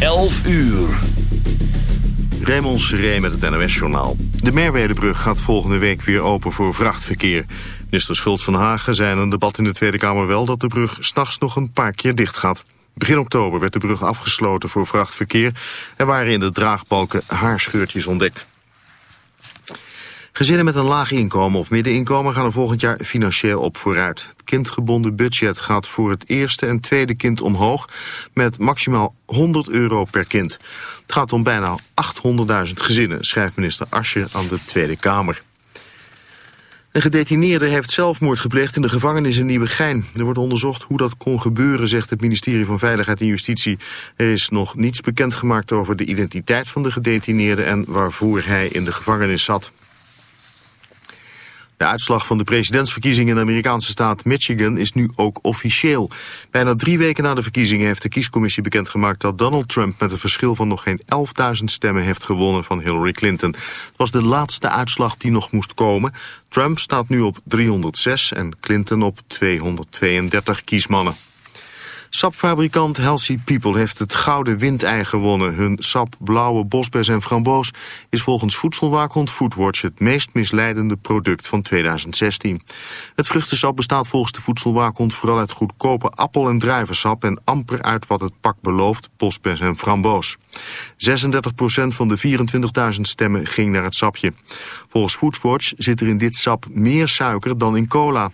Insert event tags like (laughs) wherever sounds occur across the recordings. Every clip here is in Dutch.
11 uur. Raymond Seré met het NOS-journaal. De Merwedebrug gaat volgende week weer open voor vrachtverkeer. Minister Schultz van Hagen zei in een debat in de Tweede Kamer wel... dat de brug s'nachts nog een paar keer dicht gaat. Begin oktober werd de brug afgesloten voor vrachtverkeer. Er waren in de draagbalken haarscheurtjes ontdekt. Gezinnen met een laag inkomen of middeninkomen gaan er volgend jaar financieel op vooruit. Het kindgebonden budget gaat voor het eerste en tweede kind omhoog met maximaal 100 euro per kind. Het gaat om bijna 800.000 gezinnen, schrijft minister Asje aan de Tweede Kamer. Een gedetineerde heeft zelfmoord gepleegd in de gevangenis in Nieuwegein. Er wordt onderzocht hoe dat kon gebeuren, zegt het ministerie van Veiligheid en Justitie. Er is nog niets bekendgemaakt over de identiteit van de gedetineerde en waarvoor hij in de gevangenis zat. De uitslag van de presidentsverkiezingen in de Amerikaanse staat Michigan is nu ook officieel. Bijna drie weken na de verkiezingen heeft de kiescommissie bekendgemaakt dat Donald Trump met een verschil van nog geen 11.000 stemmen heeft gewonnen van Hillary Clinton. Het was de laatste uitslag die nog moest komen. Trump staat nu op 306 en Clinton op 232 kiesmannen. Sapfabrikant Healthy People heeft het Gouden Windei gewonnen. Hun sap, blauwe bosbes en framboos is volgens voedselwaakhond Foodwatch het meest misleidende product van 2016. Het vruchtensap bestaat volgens de voedselwaakhond vooral uit goedkope appel- en druivensap en amper uit wat het pak belooft, bosbes en framboos. 36% van de 24.000 stemmen ging naar het sapje. Volgens Foodwatch zit er in dit sap meer suiker dan in cola.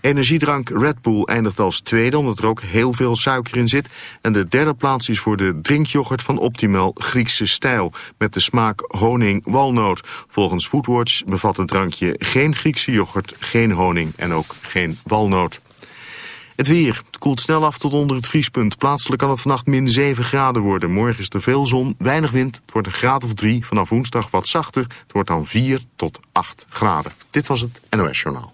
Energiedrank Red Bull eindigt als tweede omdat er ook heel veel suiker in zit. En de derde plaats is voor de drinkyoghurt van Optimal Griekse stijl. Met de smaak honing-walnoot. Volgens Foodwatch bevat het drankje geen Griekse yoghurt, geen honing en ook geen walnoot. Het weer. Het koelt snel af tot onder het vriespunt. Plaatselijk kan het vannacht min 7 graden worden. Morgen is er veel zon, weinig wind. Het wordt een graad of 3. Vanaf woensdag wat zachter. Het wordt dan 4 tot 8 graden. Dit was het NOS Journaal.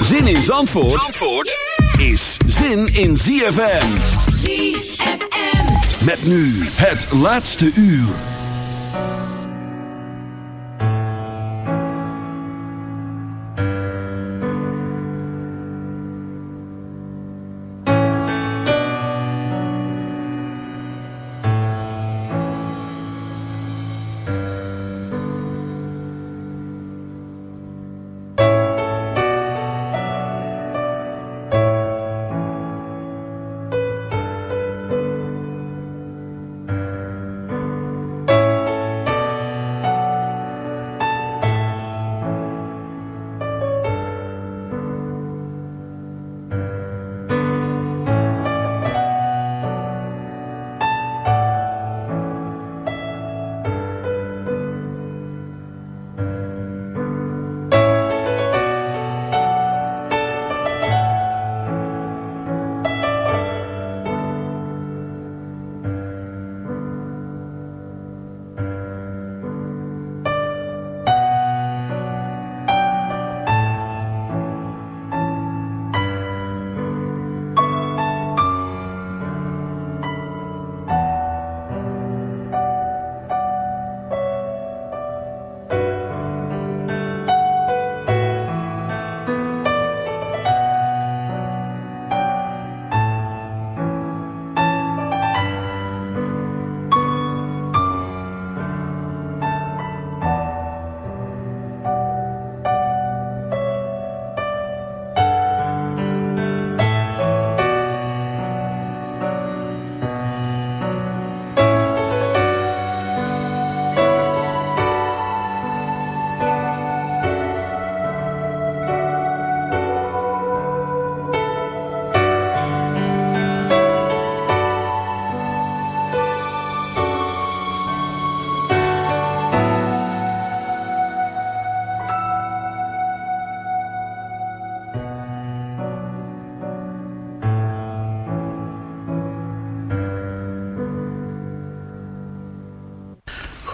Zin in Zandvoort, Zandvoort is zin in ZFM. ZFM. Met nu het laatste uur.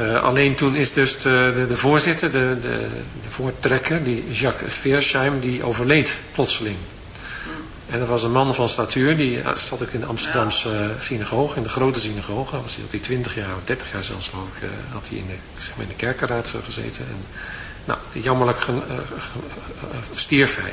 Uh, alleen toen is dus de, de, voorzitter, de, de, de, voortrekker, die Jacques Versheim, die overleed plotseling. En dat was een man van statuur, die zat ook in de Amsterdamse uh, synagoge, in de grote synagoge. Was hij, had hij 20 jaar of 30 jaar zelfs ik, uh, had hij in de, zeg maar de kerkenraad gezeten. En, nou, jammerlijk stierf hij.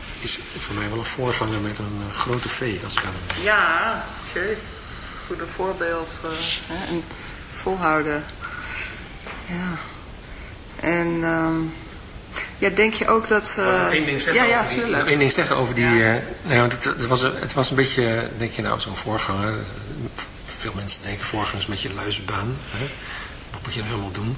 is voor mij wel een voorganger met een uh, grote V, als ik aan hem denk. Ja, oké. Goede voorbeeld. Uh, hè, en volhouden. Ja. En um, ja, denk je ook dat... Uh, Eén ding zeggen ja, ja, over die, één ding zeggen over die... Ja. nee, want het, het, was, het was een beetje, denk je nou, zo'n voorganger. Veel mensen denken voorganger is een beetje luizenbaan. Hè? Wat moet je nou helemaal doen?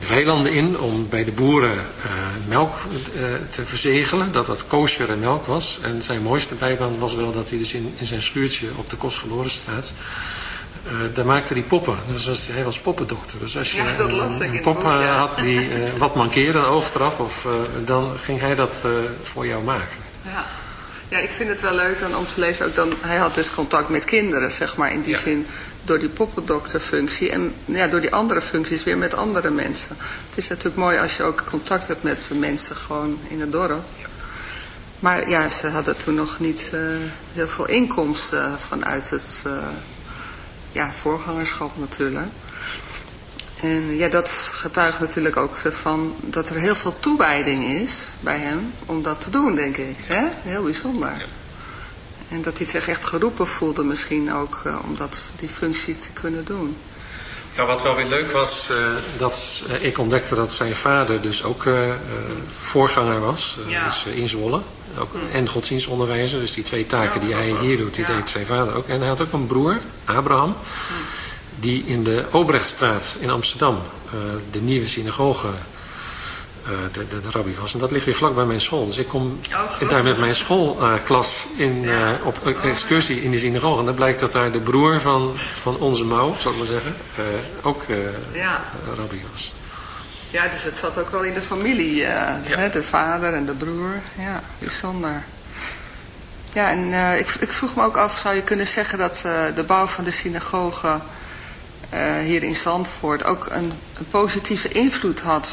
de weilanden in om bij de boeren uh, melk uh, te verzegelen, dat dat kosher melk was. En zijn mooiste bijbaan was wel dat hij dus in, in zijn schuurtje op de Kostverlorenstraat, uh, daar maakte hij poppen. Dus als, hij was poppendokter. Dus als je ja, een pop ja. had die wat mankeerde, een oog eraf, of, dan ging hij dat voor jou maken. Ja. Ja, ik vind het wel leuk dan om te lezen. Ook dan, hij had dus contact met kinderen, zeg maar, in die ja. zin door die poppendokterfunctie. En ja, door die andere functies weer met andere mensen. Het is natuurlijk mooi als je ook contact hebt met mensen gewoon in het dorp. Maar ja, ze hadden toen nog niet uh, heel veel inkomsten vanuit het uh, ja, voorgangerschap natuurlijk. En ja, dat getuigt natuurlijk ook van dat er heel veel toewijding is bij hem om dat te doen, denk ik. Hè? Heel bijzonder. En dat hij zich echt geroepen voelde misschien ook uh, om dat, die functie te kunnen doen. Ja, wat wel weer leuk was, uh, dat uh, ik ontdekte dat zijn vader dus ook voorganger was. Ja. Dus in Zwolle. Ook, mm. En godsdienstonderwijzer. Dus die twee taken die hij hier doet, die ja. deed zijn vader ook. En hij had ook een broer, Abraham. Mm die in de Obrechtstraat in Amsterdam de nieuwe synagoge de, de, de, rabbi was. En dat ligt weer vlak bij mijn school. Dus ik kom oh, daar met mijn schoolklas in, ja. uh, op excursie in die synagoge. En dan blijkt dat daar de broer van, van onze mouw, zou ik maar zeggen, ook ja. rabbi was. Ja, dus het zat ook wel in de familie. Ja. Hè, de vader en de broer. Ja, bijzonder. Ja, en ik, ik, vroeg me ook af, zou je kunnen zeggen dat de bouw van de synagoge hier in Zandvoort ook een, een, positieve invloed had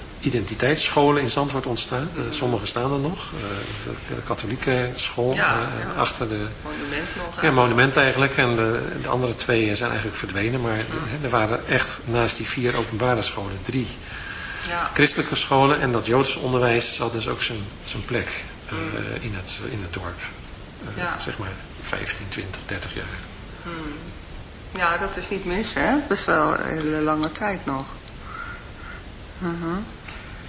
identiteitsscholen in Zandvoort ontstaan. Uh, sommige staan er nog. Uh, de katholieke school ja, ja. achter de... Monument nog. Ja, monument eigenlijk. En de, de, andere twee zijn eigenlijk verdwenen. Maar er waren echt naast die vier openbare scholen drie ja. christelijke scholen. En dat Joodse onderwijs had dus ook zijn, zijn plek mm. in, het, in het dorp. Zeg maar 15, 20, 30 jaar. Mm. Ja, dat is niet mis hè. Dat is wel een hele lange tijd nog. Uh -huh.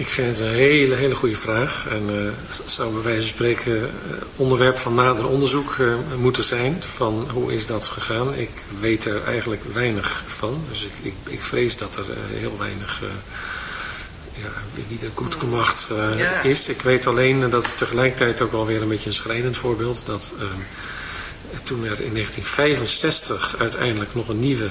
Ik vind het een hele, hele goede vraag. En uh, het zou bij wijze van spreken uh, onderwerp van nader onderzoek uh, moeten zijn. Van hoe is dat gegaan? Ik weet er eigenlijk weinig van. Dus ik, ik, ik vrees dat er heel weinig ja, wie er goed gemacht ja. is. Ik weet alleen dat het tegelijkertijd ook wel weer een beetje een schrijnend voorbeeld. Dat ehm, toen er in 1965 uiteindelijk nog een nieuwe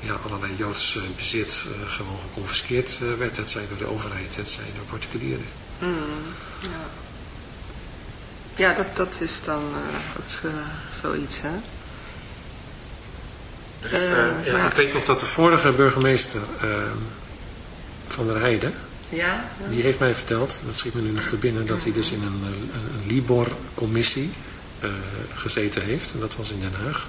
ja, allerlei Joods bezit uh, gewoon geconfiskeerd uh, werd. Het zij door de overheid, het zij door particulieren. Mm, ja. ja, dat, dat is dan uh, ook zoiets, hè? Dus, ja, ja, Ik weet nog dat de vorige burgemeester van der Heide, ja, ja, die heeft mij verteld, dat schiet me nu nog te binnen, dat hij dus in een, een, een Libor-commissie gezeten heeft. En dat was in Den Haag.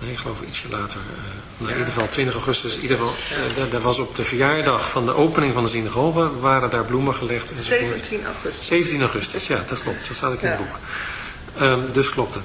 Nee, ik geloof ietsje later, uh, nou, in ieder geval 20 augustus, in ieder geval, uh, daar was op de verjaardag van de opening van de synagoge, waren daar bloemen gelegd. 17 augustus. 17 augustus, ja, dat klopt, dat staat ook in het boek. Um, dus klopt het.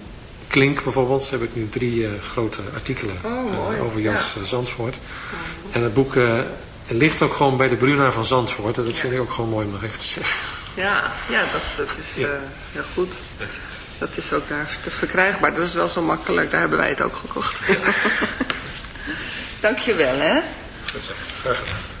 Klink bijvoorbeeld, heb ik nu drie grote artikelen oh, over Joods ja. Zandvoort. En het boek ligt ook gewoon bij de Bruna van Zandvoort. En dat vind ik ook gewoon mooi om nog even te zeggen. Ja, ja dat, dat is ja. Heel goed. Dat is ook daar te verkrijgbaar. Dat is wel zo makkelijk. Daar hebben wij het ook gekocht. (laughs) Dankjewel, hè. Goed zo. Graag gedaan.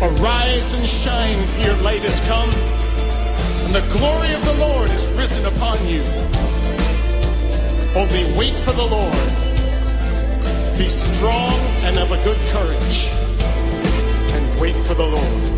Arise and shine, for your light has come, and the glory of the Lord is risen upon you. Only wait for the Lord. Be strong and of a good courage, and wait for the Lord.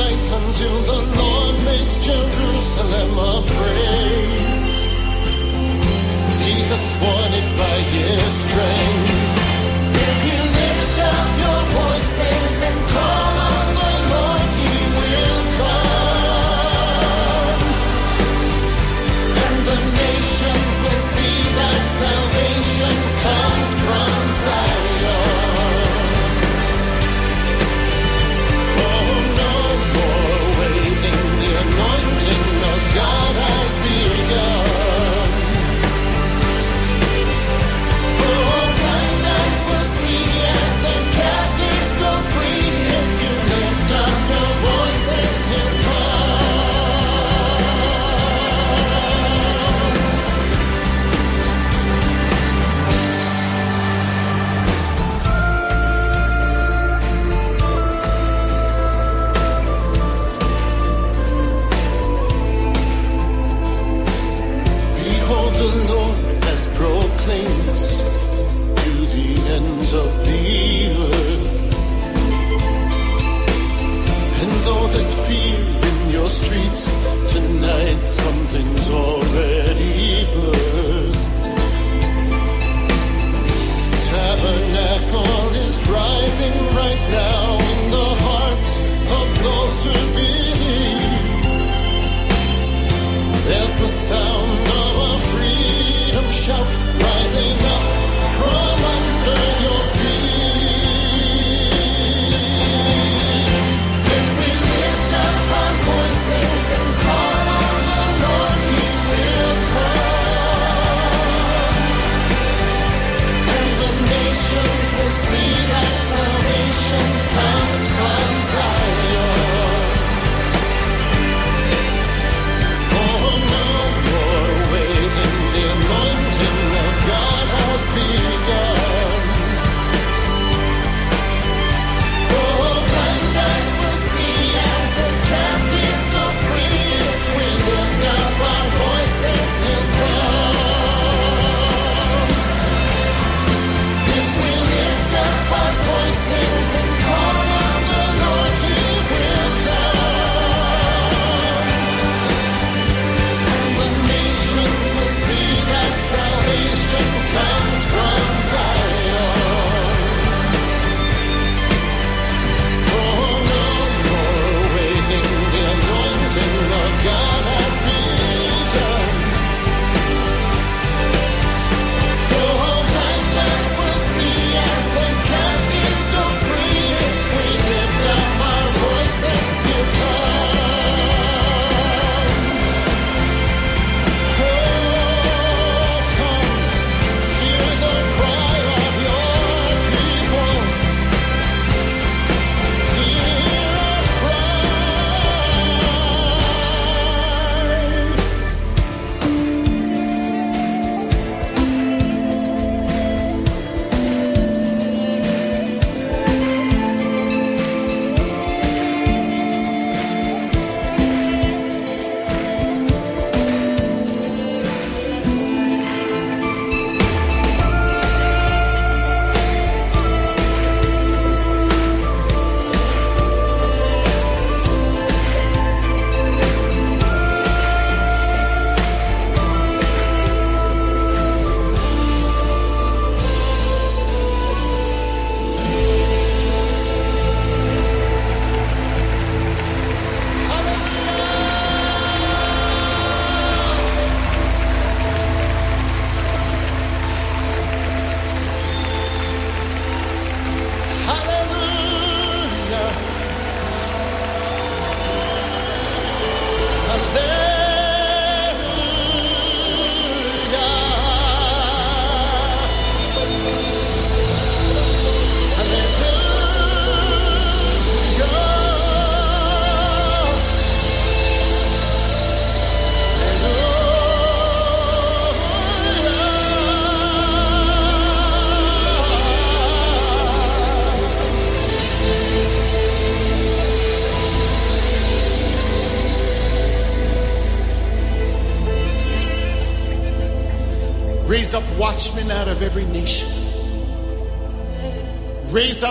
nights until the Lord makes Jerusalem a praise. He has He's it by his strength. If you lift up your